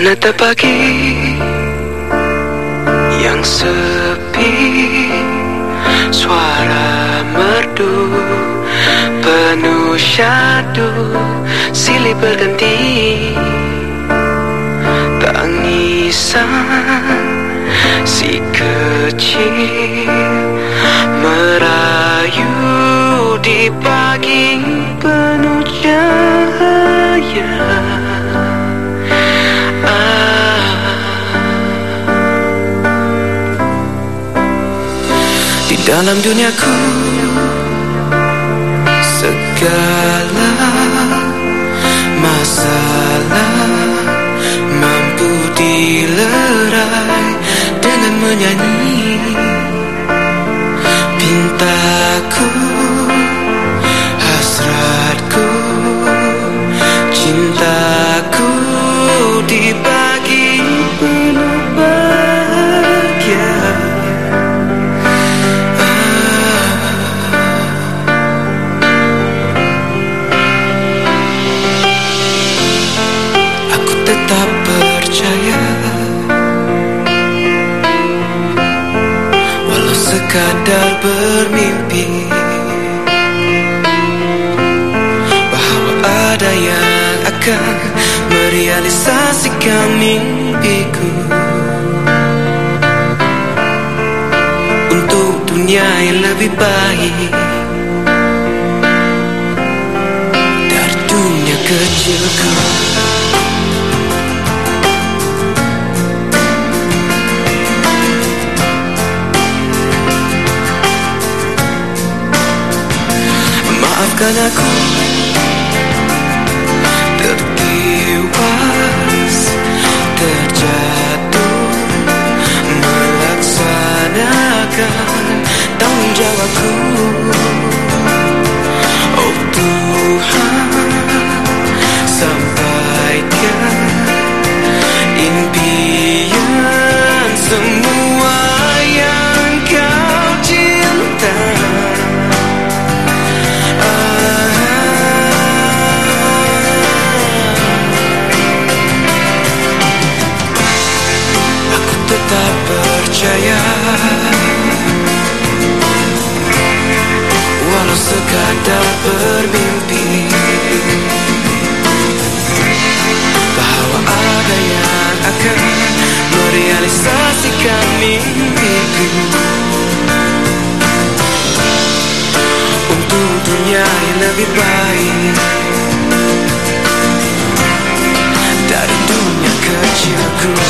Pagi yang sepi. Suara merdu penuh syadu Silih berganti. Tangisan si kecil Merayu di pagi dalam duniaku segala masalah mampu dilerai dengan menyanyi. Pintaku sekadar bermimpi. Bahawa ada yang akan merealisasikan mimpiku. Untuk dunia yang lebih baik. Dari dunia kecilku gonna call percaya Walau sekadar bermimpi Bahawa ada yang akan merealisasikan mimpiku. Untuk dunia yang lebih baik Dari dunia kecilku